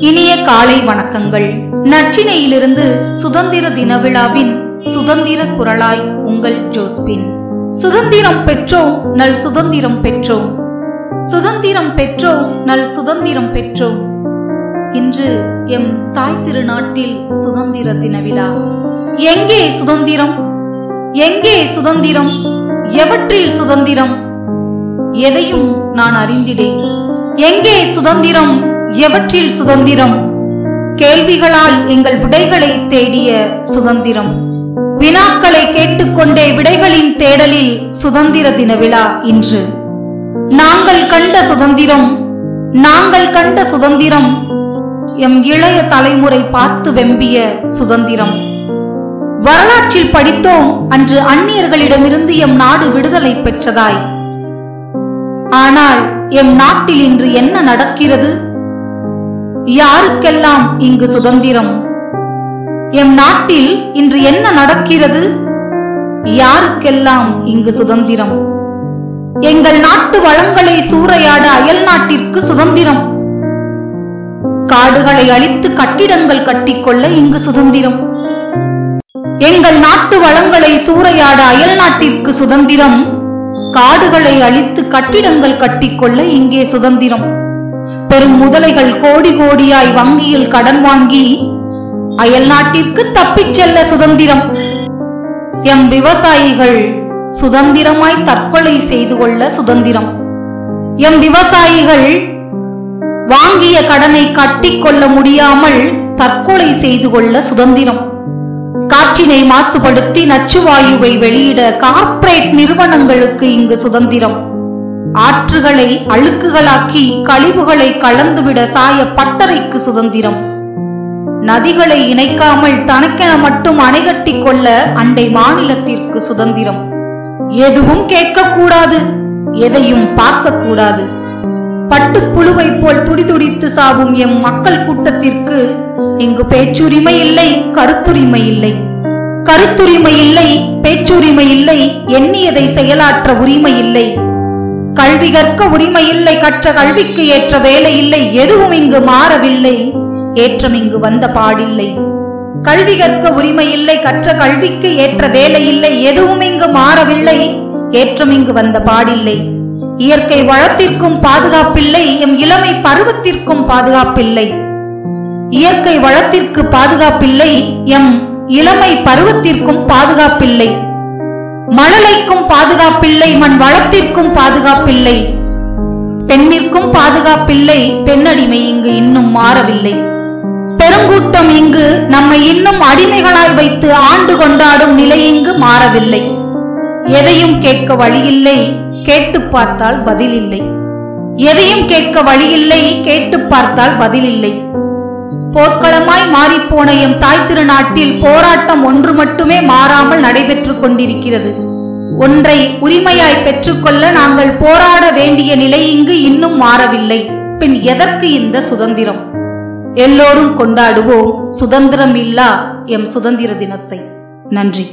இனிய காலை வணக்கங்கள். நச்சினையிலிருந்து சுதந்திர தின விழாவின் சுதந்திர குரலாய் உங்கள் ஜோஸ்பின். சுதந்திரம் பெற்றோம் நல் சுதந்திரம் பெற்றோம். சுதந்திரம் பெற்றோம் நல் சுதந்திரம் பெற்றோம். இன்று எம் தாய் திருநாட்டில் சுதந்திர தின விழா எங்கே சுதந்திரம்? எங்கே சுதந்திரம்? எவற்றில் சுதந்திரம்? எதையும் நான் அறிந்திடேன். எங்கே சுதந்திரம்? எவற்றில் சுதந்திரம்? கேள்விகளால் எங்கள் விடைகளை தேடிய சுதந்திரம். வினாக்களை கேட்டுக்கொண்டே விடைகளின் தேடலில் சுதந்திர தின விழா இன்று. நாங்கள் கண்ட சுதந்திரம் நாங்கள் கண்ட சுதந்திரம். எம் இளைய தலைமுறை பார்த்து வெம்பிய சுதந்திரம். வரலாற்றில் படித்தோம் அன்று அந்நியர்களிடமிருந்து எம் நாடு விடுதலை பெற்றதாய். ஆனால் எம் நாட்டில் இன்று என்ன நடக்கிறது? யாருக்கெல்லாம் இங்கு சுதந்திரம்? எம் நாட்டில் இன்று என்ன நடக்கிறது? யாருக்கெல்லாம் இங்கு சுதந்திரம்? எங்கள் நாட்டு வளங்களை சூறையாட அயல் நாட்டிற்கு சுதந்திரம். காடுகளை அழித்து கட்டிடங்கள் கட்டிக்கொள்ள இங்கு சுதந்திரம். எங்கள் நாட்டு வளங்களை சூறையாட அயல் நாட்டிற்கு சுதந்திரம். காடுகளை அழித்து கட்டிடங்கள் கட்டிக்கொள்ள இங்கே சுதந்திரம். பெரும் முதலைகள் கோடி கோடியாய் வங்கியில் கடன் வாங்கி அயல் நாட்டிற்கு தப்பிச் செல்ல சுதந்திரம். எம் விவசாயிகள் சுதந்திரமாய் தற்கொலை செய்து கொள்ள சுதந்திரம். எம் விவசாயிகள் வாங்கிய கடனை கட்டிக்கொள்ள முடியாமல் தற்கொலை செய்து கொள்ள சுதந்திரம். காற்றினை மாசுபடுத்தி நச்சுவாயுவை வெளியிட கார்ப்பரேட் நிறுவனங்களுக்கு இங்கு சுதந்திரம். ஆற்றுகளை அழுக்குகளாக்கி கழிவுகளை கலந்துவிட சாய பட்டறைக்கு சுதந்திரம். நதிகளை இணைக்காமல் தனக்கென மட்டும் அணைகட்டி கொள்ள அண்டை மாநிலத்திற்கு சுதந்திரம். எதுவும் கேட்கக்கூடாது எதையும் பார்க்கக்கூடாது. பட்டுப்புழுவை போல் துடிதுடித்து சாவும் எம் மக்கள் கூட்டத்திற்கு இங்கு பேச்சுரிமை இல்லை கருத்துரிமை இல்லை. கருத்துரிமை இல்லை பேச்சுரிமை இல்லை எண்ணியதை செயலாற்ற உரிமை இல்லை. கல்வி கற்க உரிமை இல்லை கற்ற கல்விக்கு ஏற்ற வேலை இல்லை எதுவும் இங்கு மாறவில்லை ஏற்றம் இங்கு வந்த பாடில்லை. கல்வி கற்க உரிமை இல்லை கற்ற கல்விக்கு ஏற்ற வேலை இல்லை எதுவும் இங்கு மாறவில்லை ஏற்றம் இங்கு வந்த பாடில்லை. இயற்கை வளத்திற்கும் பாதுகாப்பில்லை எம் இளமை பருவத்திற்கும் பாதுகாப்பில்லை. இயற்கை வளத்திற்கு பாதுகாப்பில்லை எம் இளமை பருவத்திற்கும் பாதுகாப்பில்லை. மழலைக்கும் பாதுகாப்பில்லை மண் வளத்திற்கும் பாதுகாப்பில்லை. பெண்ணிற்கும் பாதுகாப்பில்லை பெண்ணடிமை இங்கு இன்னும் மாறவில்லை. பெருங்கூட்டம் இங்கு நம்மை இன்னும் அடிமைகளாய் வைத்து ஆண்டு கொண்டாடும் நிலை இங்கு மாறவில்லை. எதையும் கேட்க வழியில்லை கேட்டு பார்த்தால் பதில் இல்லை எதையும் கேட்க வழியில்லை கேட்டு பார்த்தால் பதில் இல்லை போர்க்களமாய் மாறிப்போன எம் தாய் திருநாட்டில் போராட்டம் ஒன்று மட்டுமே மாறாமல் நடைபெற்றுக் கொண்டிருக்கிறது. ஒன்றை உரிமையாய் பெற்றுக்கொள்ள நாங்கள் போராட வேண்டிய நிலை இங்கு இன்னும் மாறவில்லை. பின் எதற்கு இந்த சுதந்திரம்? எல்லோரும் கொண்டாடுவோம் சுதந்திரம் இல்லா எம் சுதந்திர தினத்தை. நன்றி.